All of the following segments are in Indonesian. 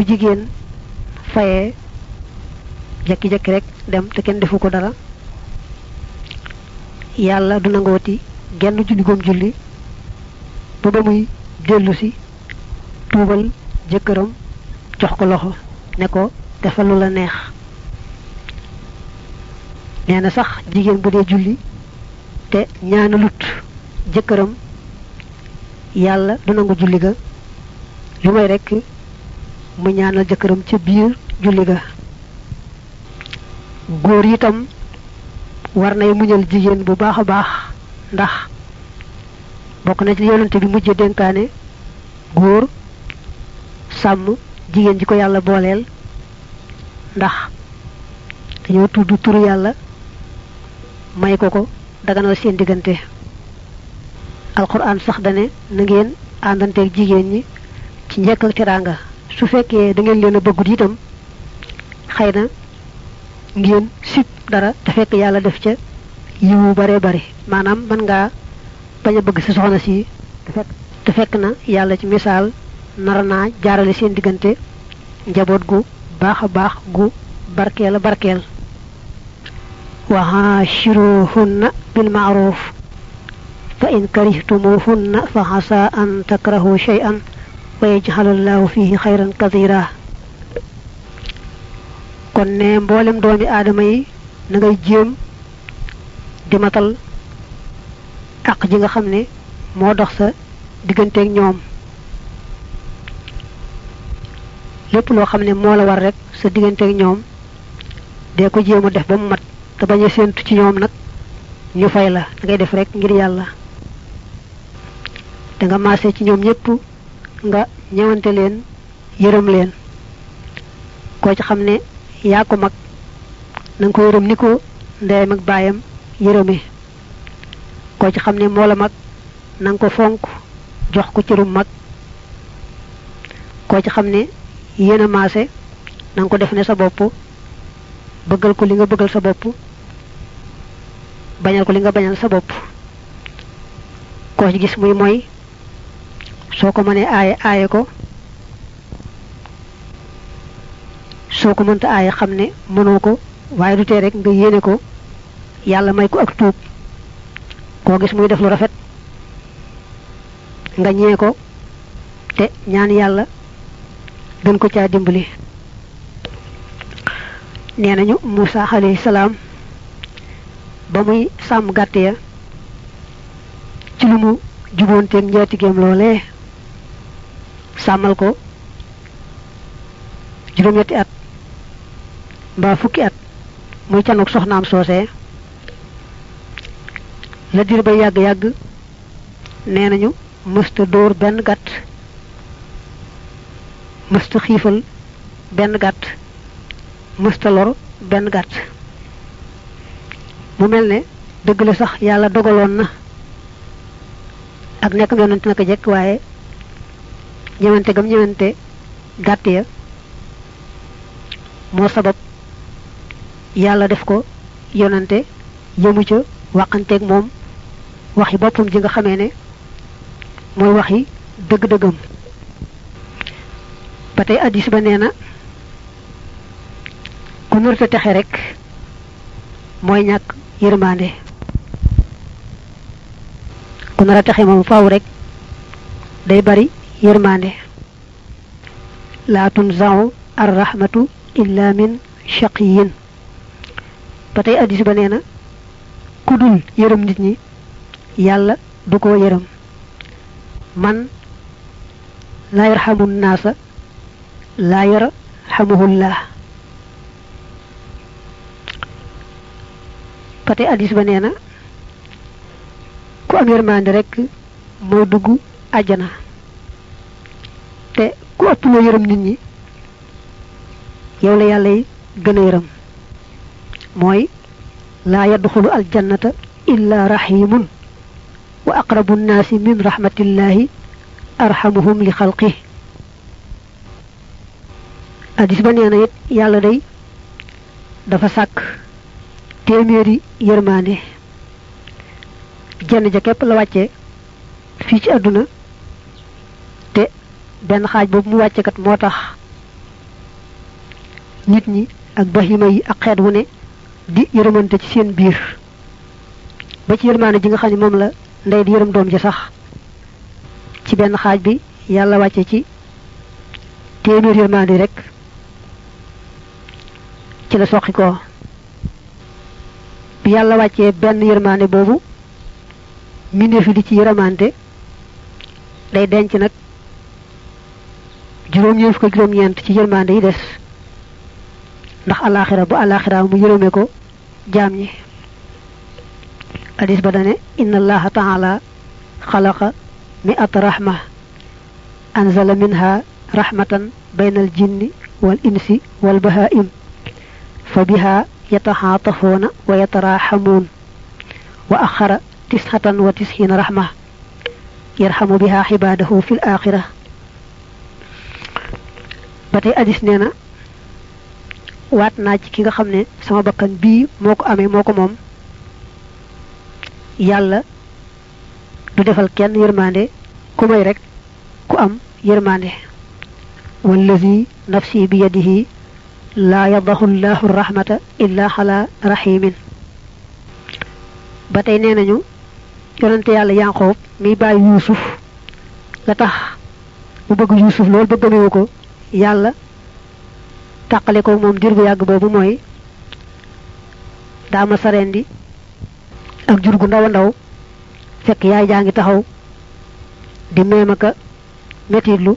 bu jigéen fayee jekki-jekki rek dem te kenn defu ko dara. Yàlla du nangooti genn julli goom julli ba ba muy dellu si tuubal jëkkëram jox ko loxo ne ko defal lu la neex. Nee sax jigéen bu dee julli te ñaanalut jëkkëram yàlla du nangu julli ga. Lu rekk mu ñaanal jëkkëram ca biir julli ga. Góor itam war nay muñal jigéen bu baax a baax ndax bokk na ci yonante bi mujj dénkaane góor sàmm jigéen ji ko yàlla booleel ndax dañoo tudd turu yàlla may ko ko daganal seen diggante. Alquran sax dane na ngeen àndanteeg jigéen ñi ci njekk ak teraanga su fekkee da ngeen leen a bëggut itam xëy ngeen sib dara te fekk yàlla def ca yiwu bare bari maanaam mën ngaa bañ a bëgg sa soxna si te fekk na yàlla ci misaal nara naa jaarale seen diggante njaboot gu baax a baax gu barkeel a barkeel. Karihtumuhunna fa xasa an takrahu shay'an wa yaj'alallahu fihi xayran kathira. Kon ne mboolem doomi aadama yi na ngay jéem di matal àq ji nga xam ne moo dox sa digganteeg ñoom. Lépp loo xam ne moo la war rek sa digganteeg ñoom dee ko a def ba mu mat te bañ a séentu ci ñoom nag ñu fay la da ngay ñoom nga ñëwante leen yërëm leen. Koo ci ne yaa ko mag na nga ko yërëm ni ko ndeyam ak baayam yërëme. Koo ci ne moo la mag na nga ko fonk jox ko cërum mag. Koo ci ne yéen a maase na nga ko def ne sa bopp bëggal ko li nga bëggal sa bopp bañal ko li nga bañal sa koo ci gis muy soo ko mënee aaye aaye ko. Soo ko mënta aaye xam ne mënoo ko waaye du tee rek nga yéene ko yàlla may ko ak tuub. Koo gis muy def lu rafet nga ñee ko te ñaan yàlla gën ko caa dimbali. Nee nañu Muusa alayhi salaam ba muy sàmm gàtt ya ci lu mu juboonteeg njaatigeem loolee sàmmal ko juróom-ñetti at mbaa fukki at muy canuk soxnaam soosee la dir ba yàgg-yàgg nee nañu mësta dóor benn gàtt mësta xiifal benn gàtt mësta lor benn gàtt mu mel ne dëgg la sax yàlla dogaloon na ak nekk yonante naka jekk waaye ñëwante gam ñëwante gàtt ya moo sabab yàlla def ko yonante yëmu ca waxanteeg moom waxi boppam ji nga xamee ne mooy waxi dëgg-dëggam. Ba tey ba nee na ku nërta texe rek mooy ñàkk yërmande. Ku nar a texe moom faaw rek day bari yërmande laa tunzau ar rahmatu illa min shaqiyin. Ba tey addis ba nee na ku dul yërëm nit ñi yàlla du ko yërëm. Man laa yarxamu naasa laa yarxamuhullah ba tey addis ba nee na ku am yërmande rek moo dugg àjjana. te ku ëpp loo yërëm nit ñi. Yow la yàlla gën a yërëm. Mooy laa yadxulu aljannata illa rahimun wa aqrabu nnaasi min rahmatillahi arhamuhum li xalqi addis ba nee na it yàlla day dafa sàkk téeméeri yërmaande jenn ja képp la wàcce fii ci àdduna benn xaaj boobu mu wàcce kat moo tax nit ñi ak bahima yi ak xeet wu ne di yërëmante ci seen biir. ba ci yërmaane ji nga xam ne moom la ndey di yërëm doom ji sax ci benn xaaj bi yàlla wàcce ci téeméer yërmaande rek ci la soqi ko. bi yàlla wàccee benn yërmaande boobu mbindeef yi di ci yërëmante day denc nag des ndax alaxira bu alaxira mu yërëme ko jaam ñi hadis ba dane inna allaha taala xalaqa mi'at rahma anzala minha rahmatan bayna al jinni wal insi wal bahaim fa biha yataxaatafuuna wa yataraxamuun wa axara tisxatan wa tisxiina rahma yarxamu biha xibaadahu fi l axira ba tey hadis nee na waat naa ci ki nga xam ne sama bakkan bii moo ko amee moo ko moom yàlla du defal kenn yërmande ku may rek ku am yërmande wallazi nafsi bi yadihi laa yadahu llahu rahmata illa xala raximin ba tey nee nañu yonente yàlla yanqoob mi bàyyi yuusuf la tax mu bëgg yuusuf loolu bëggamewu ko yàlla tàqale ko moom dir bu yàgg boobu mooy daa ma sarendi ak jur gu ndaw a ndaw fekk yaay jaa ngi taxaw di meemaka metitlu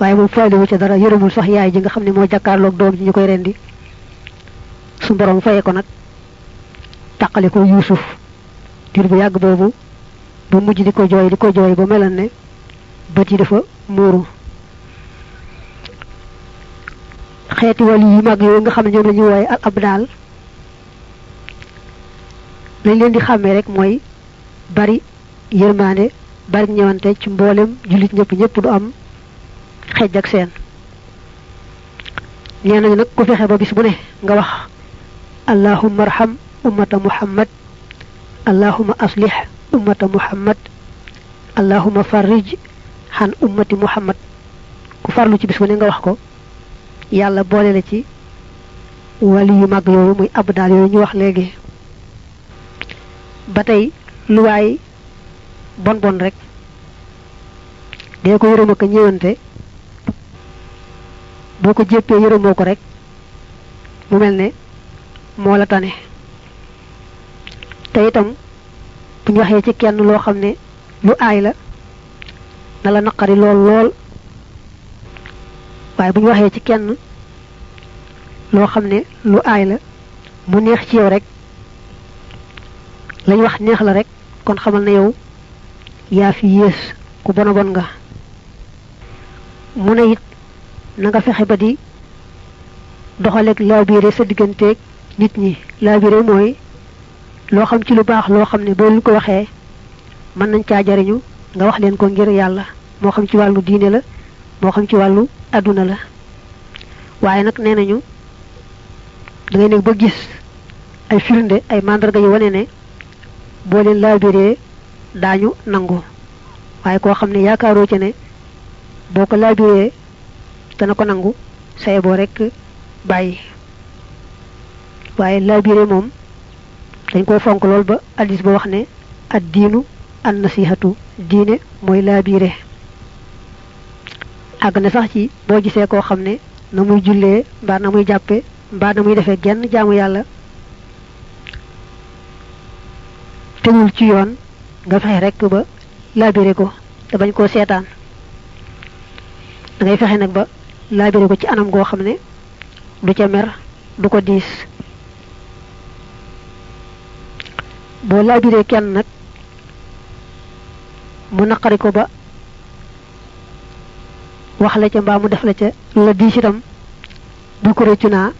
waaye moom faaliwu ca dara yërëmul sax yaay ji nga xam ne moo jàkkaarloog doom ji ñu koy rendi. Su borom faye ko nag tàqale ko yuusuf dir bu yàgg boobu ba mujj di ko jooy di ko jooy ba melan ne bët yi dafa muuru. Xeeti wali yu mag yooyu nga xam ne ñoom la ñuy al abdal. lañ leen di xàmmee rek mooy bari yërmaande bari ñëwante ci mboolem jullit ñëpp ñëpp du am xejj ak seen. nee nañu nag ku fexe ba bis bu ne nga wax allahumma arham ummata muhammad allahumma aslih ummata muhammad allahumma farrij xan ummati muhammad. Ku farlu ci bis bu ne nga wax ko yàlla boole la ci wali yu mag yooyu muy abdaal yooyu ñu wax léegi. Ba tey lu waay bon bon rek dee ko yërëm ak ñëwante boo ko jéppee yërëmoo ko rek mu mel ne moo la tane. Te itam bu ñu waxee ci kenn loo xam ne lu aay la na la naqari lool waaye bu ñu waxee ci kenn loo xam ne lu aay la mu neex ci yow rek lañ wax neex la rek kon xamal na yow yaa fi yées ku bon nga. Mu ne it na nga fexe ba di doxaleeg laabiire sa digganteeg nit ñi. Laabiire mooy loo xam ci lu baax loo xam ne boo leen ko waxee mën nañ caa jariñu nga wax leen ko ngir yàlla. Moo xam ci wàllu diine la moo xam ci wàllu àdduna la. Waaye nag nee da ngay ba gis ay firnde ay mandarga yu wane ne boo leen laabiree daañu nangu waaye koo xam ne yaakaaroo ci ne boo ko laabiree dana ko nangu saye boo rek laabiree moom dañ koy fonk lool ba addis ba wax ne ad diinu an nasihatu diine mooy laabire àgg na sax ci boo gisee koo xam ne na muy jullee mbaa na muy jàppe mbaa na muy defee genn jaamu yàlla tegul ci yoon nga fexe rek ba laabire ko te bañ koo seetaan. Da ngay fexe nag ba laabire ko ci anam goo xam ne du ca mer du ko diis. Boo laabiree kenn nag mu naqari ko ba wax la ca mbaa mu def la ca la diis itam bu ko rëccu naa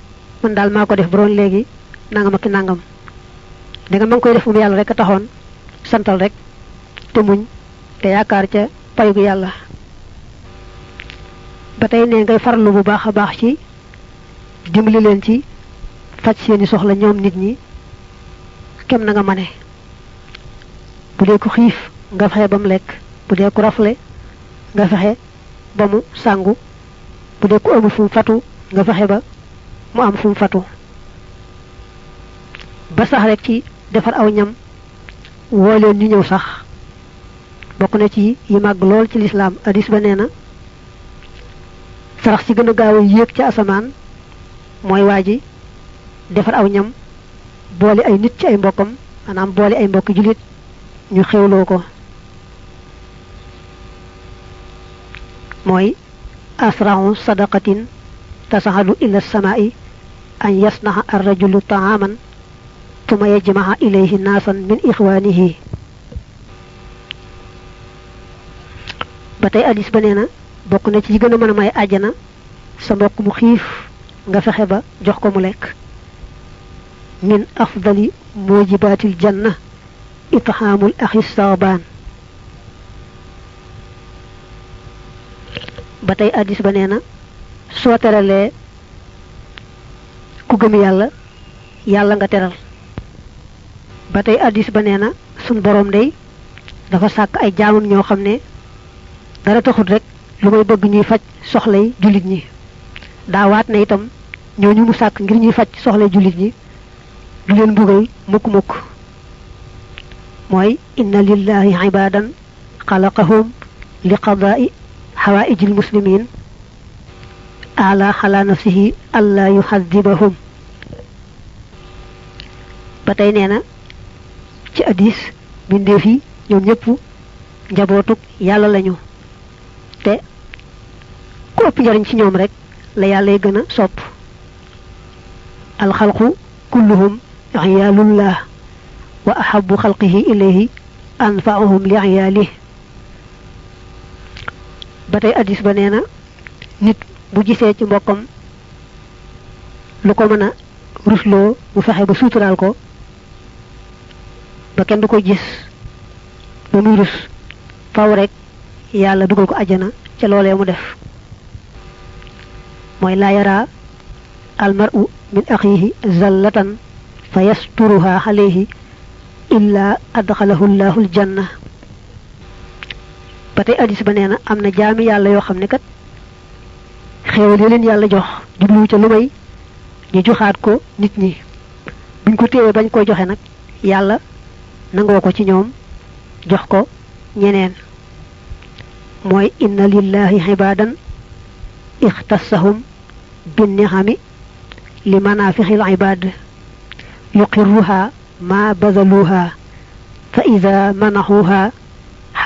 man daal maa ko def léegi nangam ak nangam. Da nga koy def mu yàlla rek taxoon santal rek te muñ te yaakaar ca payug yàlla. Ba tey ne ngay farlu bu baax a baax ci dimbali leen ci faj seeni soxla ñoom nit ñi kem na nga mane. Bu dee ku xiif nga fexe ba mu lekk bu dee ku rafle nga fexe ba mu sàngu bu dee ku amul fu fatu nga fexe ba mu am fu fatu. Ba sax rek ci defar aw ñam woo leen ñu ñëw sax. Bokk na ci yi màgg lool ci lislaam. Hadis ba nee na a gaaw ci defar aw ñam boole ay nit ci ay mbokkam maanaam boole ay mbokk julit ñu xewloo ko mooy asrahu sadaqatin tasaxalu ila samaa'i an yasnaha arrajulu taaman tuma yajmaha ilayhi naasan min ixwaanihi ba tey hadis ba nee na ci yi gën a mën a may àjjana sa mbokk mu xiif nga fexe ba jox ko mu lekk min afdali mujibatil janna itxaamul axi saabaan ba tey hadis ba nee na soo teralee ku gëm yàlla yàlla nga teral. Ba tey hadis ba nee na sun borom day dafa sàkk ay jaamam ñoo xam ne dara taxut rek lu may bëgg ñuy faj soxlay jullit ñi. Daawaat na itam ñooñu mu sàkk ngir ñuy faj soxlay jullit ñi du leen mbugal mukk mukk mooy inna lillahi ibadan xalaqahum li qadaai xawaaiji almuslimin ala xala nafsihi alla yuxadibahum ba tey nee na ci hadis bindeef yi ñoom ñëpp njabootug yàlla lañu. Te ku ëpp njariñ ci ñoom rek la yàllay gën a sopp. Alxalqu kulluhum iyaalullah wa ahabu xalqihi ilayhi anfaahum li ba tey addis ba nee na nit bu gisee ci mbokkam lu ko mën a mu fexe ba suuturaal ko ba kenn du ko gis ba muy rus faw rek yàlla dugal ko ajjana ca loolee mu def. Mooy yara almaru min axihi zallatan fa yasturuha alayhi illa adxalahu llahu aljanna ba addis ba nee na am na jaami yàlla yoo xam ne kat xéewal yi leen yàlla jox jubluwu ca lu may ñu joxaat ko nit ñi buñ ko téewee bañ koy joxe nag yàlla nangoo ko ci ñoom jox ko ñeneen mooy inna lillahi ibadan ixtassahum binnihami li manafixil ibad yuqirruha ma bazaluha fa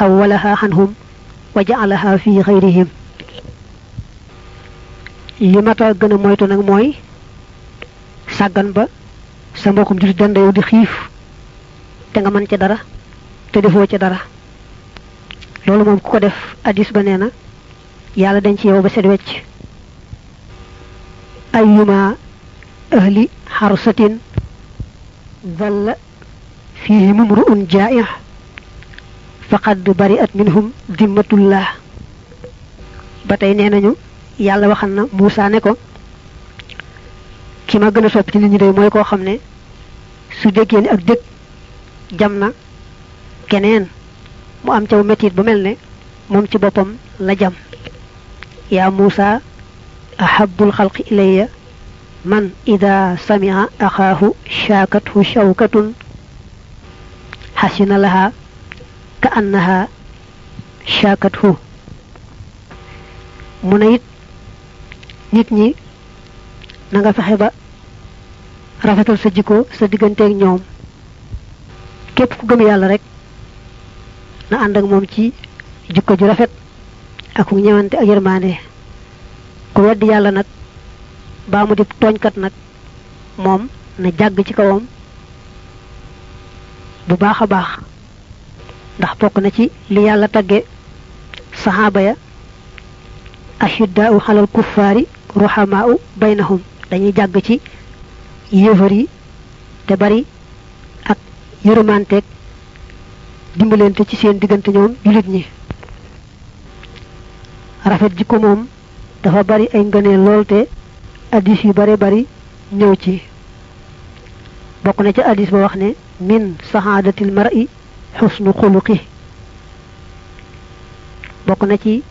ida manaxuha xawalaha xanhum wa jacalaha fi xayrihim li mata gën a moytu nag mooy sàggan ba sa mbokkum julit danda yow di xiif te nga mën ca dara te defoo ca dara. loolu moom ku ko def addis ba nee na yàlla dañ ci yow ba set wecc. ayyuma ahli xarsatin dalla fihi mumru'un jaa'ih faqad bari'at minhum dimmatullah. Ba tey nee nañu yàlla waxal na Muusa ne ko ki ma gën a sopp ci nit ñi day mooy koo xam ne su ak dëkk jam na keneen. Mu am caw metit bu mel ne moom ci boppam la jam. Yaa Muusa ahabul xalqi ilayya man ida sami'a axaahu shaakathu shawkatun xasina laha annaha shaakathu mu ne it nit ñi na nga fexe ba rafetal sa jikko sa digganteeg ñoom. Képp ku gëm rek na ànd ak moom ci jikko ju rafet ak ku ñëwante ak yërmaande ku baa mu di tooñkat nag moom na jàgg ci kawam bu baax ndax bokk na ci li yàlla tagge saxaaba ya ashiddaau xalal kuffaari ruhamaau baynahum. Dañuy jàgg ci yéefar yi te bari ak yërëmanteeg dimbalante ci seen diggante ñoom jullit ñi. Rafet jikko moom dafa bari ay ngëneel lool te addis yu bare bari ñëw ci. Bokk na ci addis ba wax ne min saxaadatil mar'i xusnu xuluqi. Bokk na ci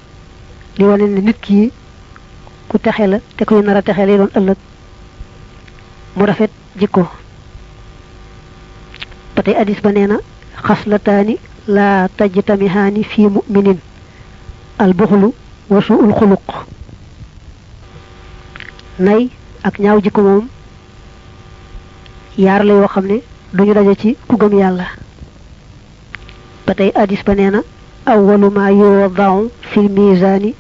li wane ne nit ki ku texe la te kuy nar a texe lay doon ëllëg mu rafet jikko. Ba tey addis ba nee na xaslataani laa tajtamihaani fi muminin al buxlu wa suul xuluq. Nay ak ñaaw jikko moom yaar la yoo xam ne duñu daje ci ku gëm yàlla. Ba tey hadis ba nee na awwalu ma yuwadau fil misaani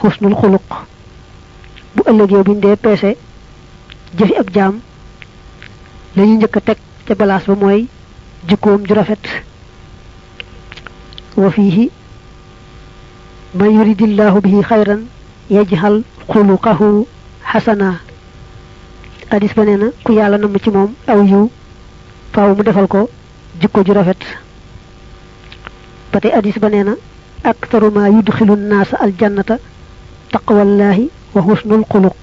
xusnul xuluq bu ëllëgee buñ dee peese jëfi ab jaam lañu njëkk teg ca balaas ba mooy jikkoom ju rafet wa fiihi man yuridillahu bihi xayran yajhal xuluqahu xasana hadis ba nee na ku yàlla namm ci moom aw yiw faaw mu defal ko jikko ju rafet ba tey hadis ba nee na aktaru ma yudxilu nnaasa aljannata taqwallahi wa husnul xuluq.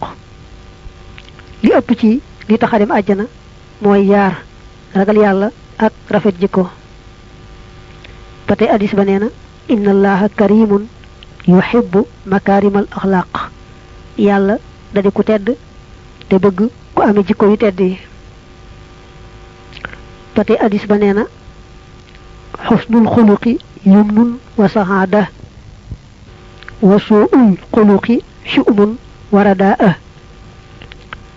Li ëpp ci li tax a dem àjjana mooy yaar ragal yàlla ak rafet jikko. Ba tey hadis ba nee na inna allaha karimun yuhibbu makaarimal axlaaq. Yàlla da di ku tedd te bëgg ku amee jikko yu tedd yi. Ba tey hadis ba nee na xusnul يمن وسعادة وسوء القلوق شؤم ورداء.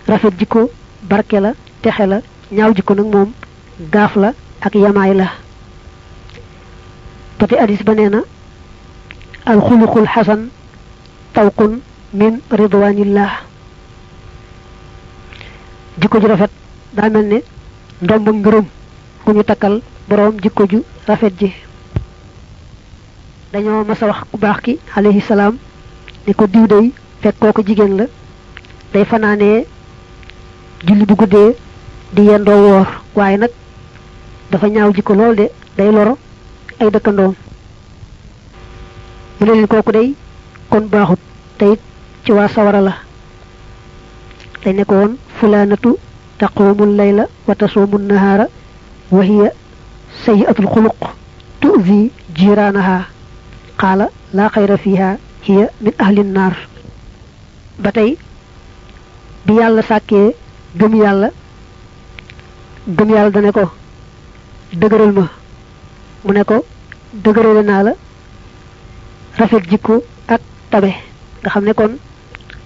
رفت جيكو بركلا تخلا نياو جيكو نموم غافلا أك يمايلا تفي أديس بنينا الخلق الحسن توق من رضوان الله. جيكو جرفت دامني دومبن غروم كوني تكال بروم جيكو جو رفت جي. Dañoo mas a wax ku baax ki alayhi salaam ne ko diw day fekk kooku jigéen la day fanaanee julli bu guddee di yendoo woor waaye nag dafa ñaaw jikko lool de day loro ay dëkkandoom. Mu leen day kon baaxut te it ci waa sawara la. Dañ ne ko woon fulaanatu taqumu layla wa tasuumu nahaara wa hiya sayiatul xuluq tuzi jiraanaha laa xayra fiha hiya min ahli naar ba tey bi yàlla sàkkee gëm yàlla gëm yàlla dane ko dëgëral ma mu ne ko dëgërale naa la rafet jikko ak tabe nga xam ne kon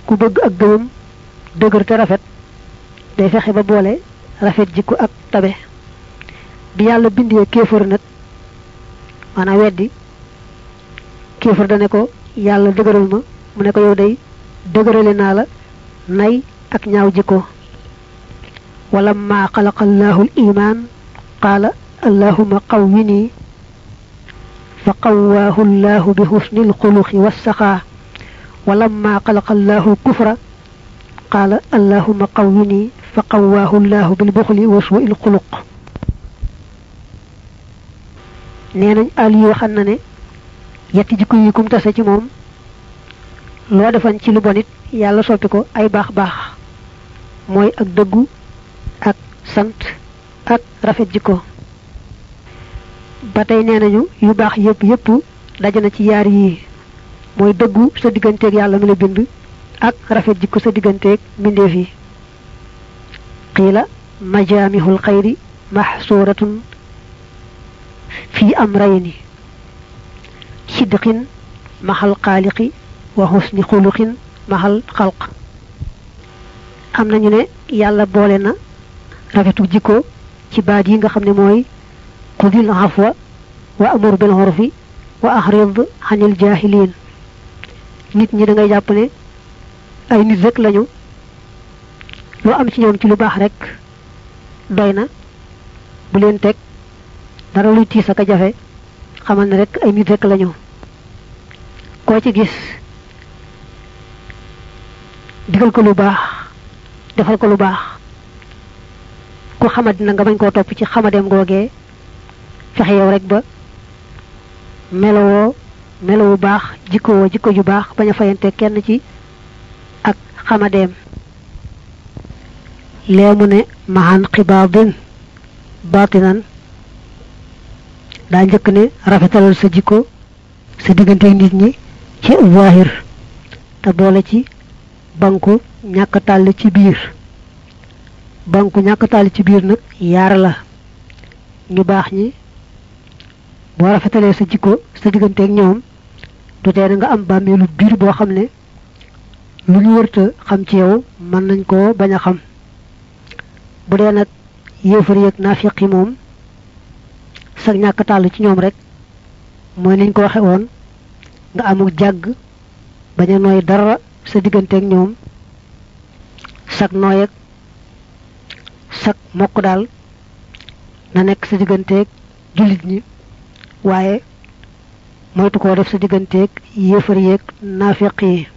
ku bëgg ak gëmam dëgër te rafet day fexe ba boole rafet jikko ak tabe bi yàlla bindee kéefër nag maanaam weddi kéefër dane ko yàlla dëgëral ma mu ne ko yow day dëgërale naa la nay ak ñaaw jikko wala ma xalaqa allahu al iman qaala allahuma qawwini fa qawwaahu allahu bi husnil xuluqi wassaxaa ولما خلق الله الكفر قال اللهم قوّني فقواه الله بالبخل وسوء الخلق nenañ ali waxan yetti jikko yi kum tassé ci mom lo defan ci lu bonit yalla soppi ko ay bax bax moy ak deggu ak sant ak rafet jikko. Batay nenañu yu bax yépp yépp dajana ci yaar yi. Moy deggu sa digganteeg yàlla mi la bind ak rafet jikko sa digganteeg mbindeef yi. Qiila majaamihul xayri maxsuuratun fi amrayni maxal xaaliqi wa xusni xuluqin maxal xalq am nañu ne yàlla boole na rafetu jikko ci baat yi nga xam ne mooy xudil afwa wa amur bil urfi wa ahrid xanil jahilin nit ñi da ngay jàpp ne ay nit rek lañu loo am ci ñoom ci lu baax rek doy na bu leen teg dara luy tiis ak a jafe xamal ne rek ay nit rek lañu. Koo ci gis digal ko lu baax defal ko lu baax. Ku xamadi na nga bañ koo topp ci xamadeem googee fexe yow rek ba melowoo melawu baax jikko jikko ju baax bañ a fayante kenn ci ak xamadeem leemu ne maxan xibaadin baatinan daa njëkk ne rafetalal sa jikko sa diggante nit ñi ci zahir te boole ci banku ñàkk tàll ci biir. Banku ñàkk taali ci biir nag yaar la. Ñu baax ñi boo rafetalee sa jikko sa digganteeg ñoom du tee nga am bàmmeelu biir boo xam ne lu ñu wërta xam ci yow mën nañ koo bañ a xam. Bu yéefar yeeg naafiq yi moom sag ñàkk tàll ci ñoom rek mooy niñ ko waxe woon nga amul jàgg bañ a dara sa digganteeg ñoom sag nooy ak sag mokk daal na nekk sa digganteeg jullit ñi waaye moytu koo def sa digganteeg yéefar yeeg naafiq yi.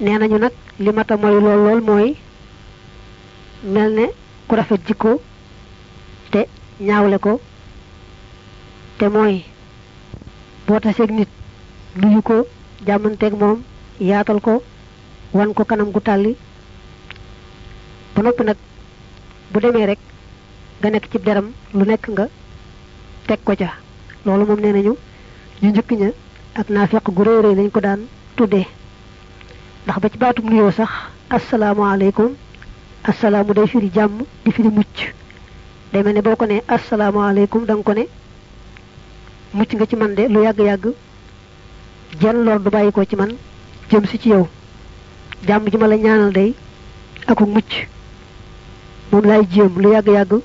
Nee nañu nag li mata mooy lool lool mooy mel ne ku rafet jikko te ñaawle ko te mooy boo taseeg nit nuyu ko jàmmanteeg moom yaatal ko wan ko kanam gu tàlli. Ba noppi nag bu demee rek nga nekk ci deram lu nekk nga teg ko ca. Loolu moom nee nañu ñu njëkk ña ak naafeq gu rëy rëy lañ ko daan tuddee. Ndax ba ci baatum nuyoo sax asalaamaaleykum asalaamu day firi jàmm di firi mucc day mel ne boo ko ne asalaamaaleykum da nga ko ne mucc nga ci man de lu yàgg-yàgg. Jenn lor du bàyyi ko ci man jëm si ci yow. Jàmm ji ma la ñaanal day aku mucc. Moom laay jéem lu yàgg-yàgg.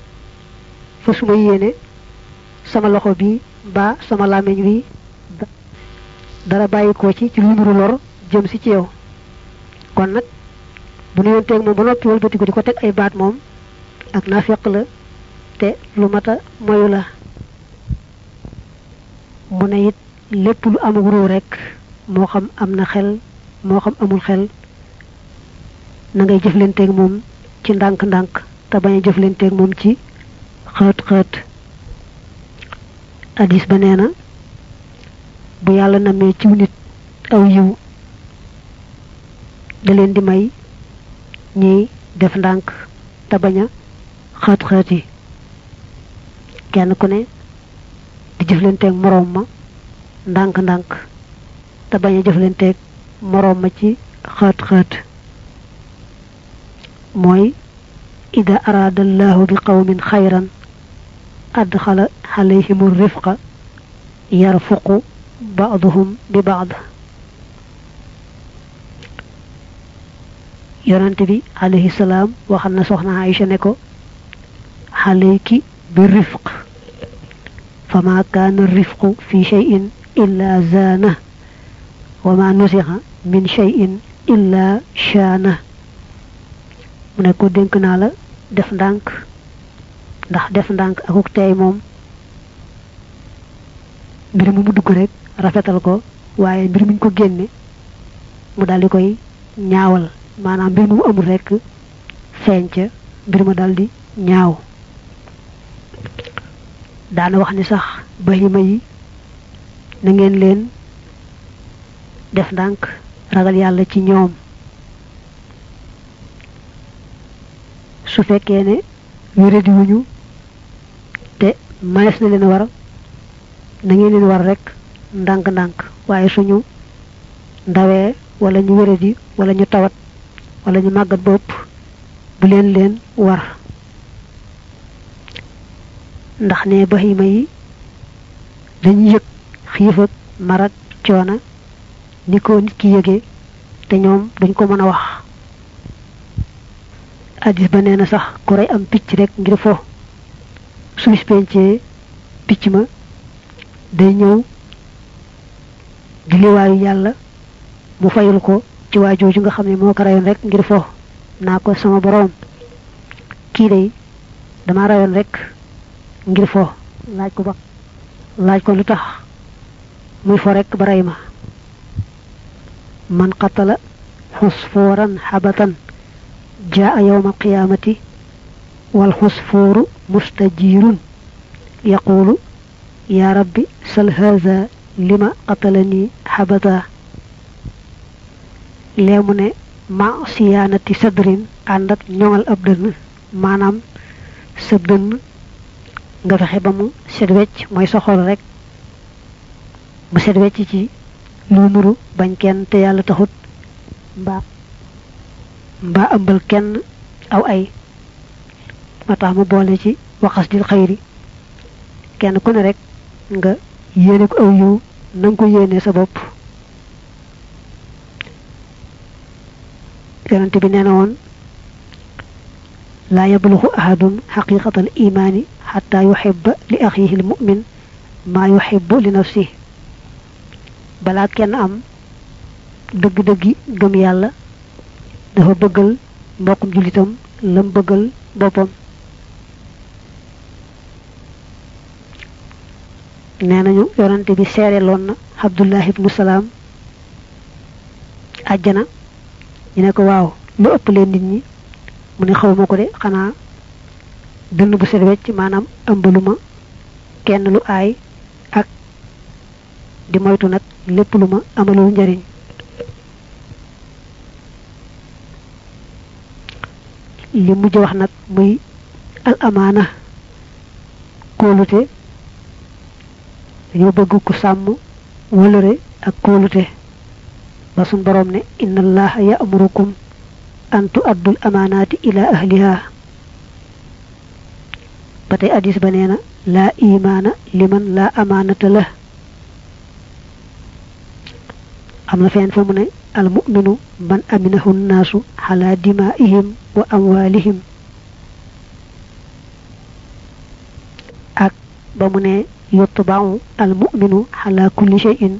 Fa suma yéene sama loxo bi ba sama làmmiñ wi dara bàyyi ko ci ci lu lor jëm si ci yow. Kon nag bu nu yonteeg moom ba noppi wëlbati ko teg ay baat moom ak naafeq la te lu mata moyu la. Mu ne it lépp lu amul ruu rek moo xam am na xel moo xam amul xel na ngay jëflanteeg moom ci ndànk-ndànk te bañ a jëflanteeg moom ci xët hadis ba na bu yàlla nit aw yiw da leen di may ñiy def ndànk te bañ a xët xët yi kenn ku ne di jëflanteeg moroom ma ndànk-ndànk te bañ a jëflanteeg moroom ma ci xët xët mooy ida araada allahu bi qawmin xayran adxala alayhim rifqa yarfuqu baaduhum bi baad yonante bi alayhi salaam waxal na soxna Aïcha ne ko xaleyki ma kaana rifqu fi cheyin illa zaana wa ma nusixa min cheyin illa shaana mu ne ko dénk naa la def ndànk. Ndax def ndànk akuk teey moom mbir mu mu dugg rek rafetal ko waaye mbir muñ ko génne mu daldi koy ñaawal. Maanaam mbir mu amul rek ñaaw daana wax ni sax bahima yi na ngeen leen def ndànk ragal yàlla ci ñoom. Su fekkee ne wéradi wuñu te manes na leen war na ngeen leen war rek ndànk-ndànk. Waaye suñu ndawee wala ñu wéradi wala ñu tawat wala ñu màggat bopp bu leen leen war ndax ne bahima yi dañu yëg xiif ak mar ak coona ni ko nit ki yëgee te ñoom duñ ko mën a wax. Ba sax ku rey am picc rek ngir fo. Su bis pencee picc ma day ñëw di liwaayu yàlla mu fayul ko ci waa jooju nga xam ne moo ko rek ngir fo. Naa ko sama boroom. Kii day dama rayoon rek ngir fo. Laaj ko ba? Laaj ko lu tax muy fo rek ba rey ma. Man qatala xusfooran xabatan jaa yowma alqiyaamati wal xusfooru mustajiirun. Yaquulu yaa rabbi sal haza lima qatalani xabata. Leemu ne ma siyaanati sadrin ànd ak ñoŋal nga fexe ba mu set wecc mooy sa xol rek mu set wecc ci lu nuru bañ kenn te yàlla taxut mbaa mbaa ëmbal kenn aw ay ma tax mu boole ci waxas dil xayri kenn ku ne rek nga yéene ko aw yiw na ko yéene sa bopp yonente bi nee na woon laa yabluxu ahadun xaqiqata al imaani حتى يحب لأخيه المؤمن ما يحب لنفسه. بلا كان أم دق دق قم يالا دهو بقل موكم جلتم لم بقل بوبم نانا نيو يرانتي بي سيري لون عبد الله بن سلام اجنا ينكو واو لو اوب لين نيت ني موني خاوما كو دي خانا dënn bu set wecc maanaam ëmbaluma kenn lu aay ak di moytu nag lépp lu ma amalul njariñ. Li mujj wax nag muy al amaana kóolute dañoo bëgg ku sàmm wëlëre ak kóolute. Ba sun borom ne inna allaha ya'murukum an tu'addul amaanaati ila ahliha ba tey hadis ba nee na laa imaana liman laa amaanata la am na fenn fa mu ne al mu'minu man aminahu nnaasu ala dimaa'ihim wa amwaalihim ak ba mu ne yutba'u al mu'minu ala kulli shay'in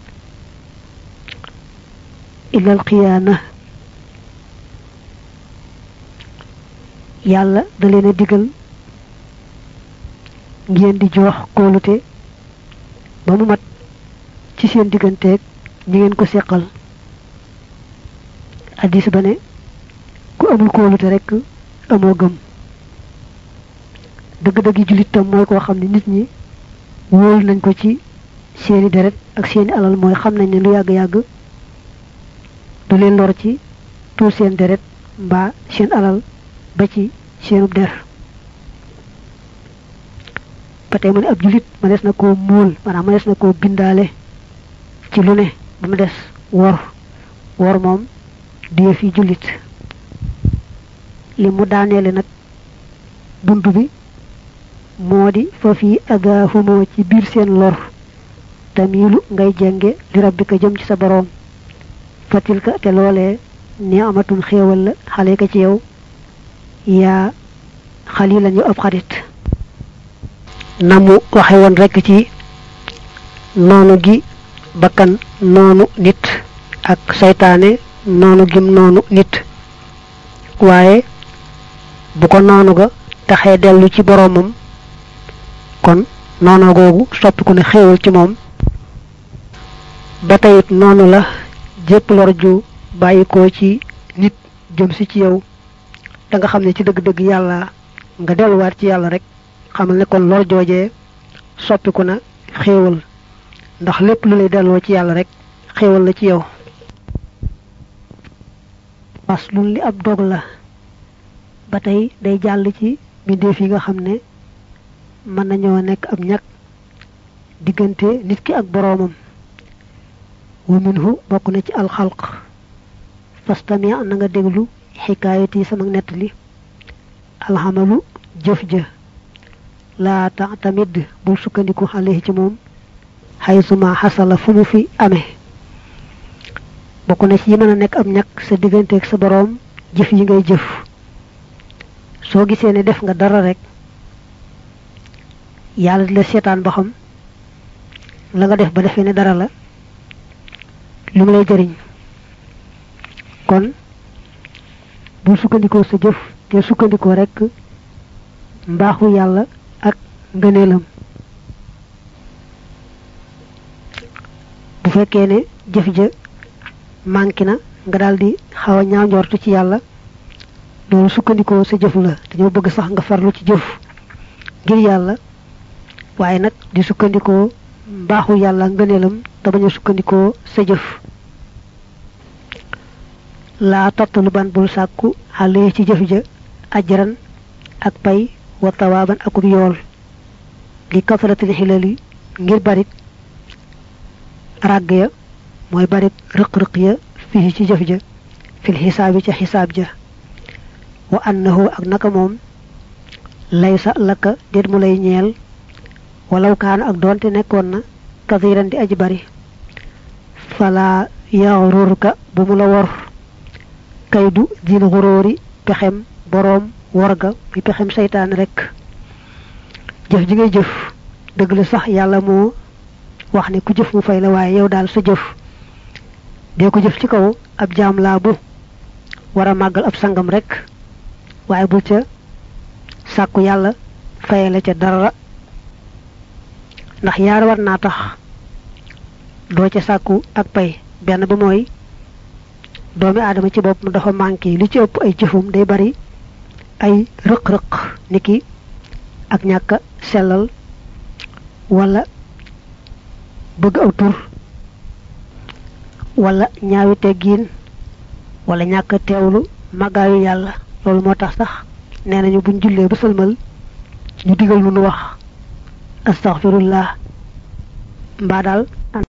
illa al qiyaana yàlla da leen a digal ngeen di jox kóolute ba mu mat ci seen digganteeg ñi ngeen ko seqal. Addis ba ne ku amul kóolute rek amoo gëm. Dëgg-dëggi jullit tam mooy koo xam ne nit ñi wóolu nañ ko ci seeni deret ak seeni alal mooy xam nañ ne lu yàgg-yàgg du leen lor ci tuur seen deret mbaa seen alal ba ci seenub der ba tey ne ab jullit ma des na koo muul maanaam ma des na koo bindaale ci lu ne ba mu des wor wor die fi jullit li mu daaneele nag bunt bi. Moo di fa ci biir seen lor. Tamiilu ngay jenge li rabbika jëm ci sa boroom. Fatilka te loolee ni amatun xéewal la xale ka ci yow. Yaa xali lañu ab xarit na mu waxe woon rekk ci noonu gi bakkan noonu nit ak saytaane noonu gim noonu nit. Waaye bu ko noonu ga taxee dellu ci boroomam kon noonu googu soppiku ne xéewal ci moom. Ba noonu la jépp lor ju bàyyikoo ci nit jëm si ci yow. Da nga xam ne ci dëgg-dëgg yàlla nga delluwaat ci yàlla rek xamal ne kon lor joojee soppiku na xéewal. ndax lépp lu lay delloo ci yàlla rek xéewal la ci yow. faslun li ab dog la. ba tey day jàll ci mbindeef yi nga xam ne mën nekk ab ñag diggante nit ki ak boroomam. wa minhu bokk na ci alxalq. fastami na nga déglu xikaayati sama jëf ja laa tax tamit bul sukkandiku xale ci moom xaysuma xasala fu fi amee bokk na ci yi mën a nekk ab ñàkk sa digganteeg sa boroom jëf yi ngay jëf soo gisee ne def nga dara rek yàlla di la seetaan ba xam la nga def ba defee ne dara la lu lay jëriñ kon bul sukkandikoo sa jëf te sukkandikoo rek mbaaxu yàlla ak ngëneelam. Bu fekkee ne jëf ja manqué na nga daldi xaw a ñaaw njortu ci yàlla loolu sukkandikoo sa jëf la dañoo bëgg sax nga farlu ci jëf ngir yàlla waaye nag di sukkandikoo mbaaxu yàlla ngëneelam te bañ a sukkandikoo sa jëf. Laa tottalu bul sàkku xale ci jëf ja ajran ak pay وطوابن أكو يول لي كفرت الحلال غير باريك راغيا موي باريك رق رقيا فيه شي جفجة في الحساب تي حساب جا. وأنه اكنك موم ليس لك دير مولاي نيل. ولو كان أك دونت نيكون كثيرا دي اجباري فلا يغررك بملور. كيدو دين غروري بخم بروم worga bi pexem seytaan rek. Jëf ji ngay jëf dëgg la sax yàlla moo wax ne ku jëf mu fay la waaye yow daal sa jëf. Dee ko jëf ci kaw ab jaam laa bu war a màggal ab sangam rek. Waaye bul ca sàkku yàlla fayale ca dara. Ndax yaar war naa tax doo ca sàkku ak pay. Benn ba mooy doomi aadama ci boppam dafa manqué. Li ci ëpp ay jëfum day bari ay rëq-rëq niki ak ñàkk sellal wala bëgg aw tur wala ñaawi teggiin wala ñàkk teewlu màggaayu yàlla. Loolu moo tax sax nee nañu buñ jullee ba sëlmal ñu digal lu nu wax astaghfirullah mbaa daal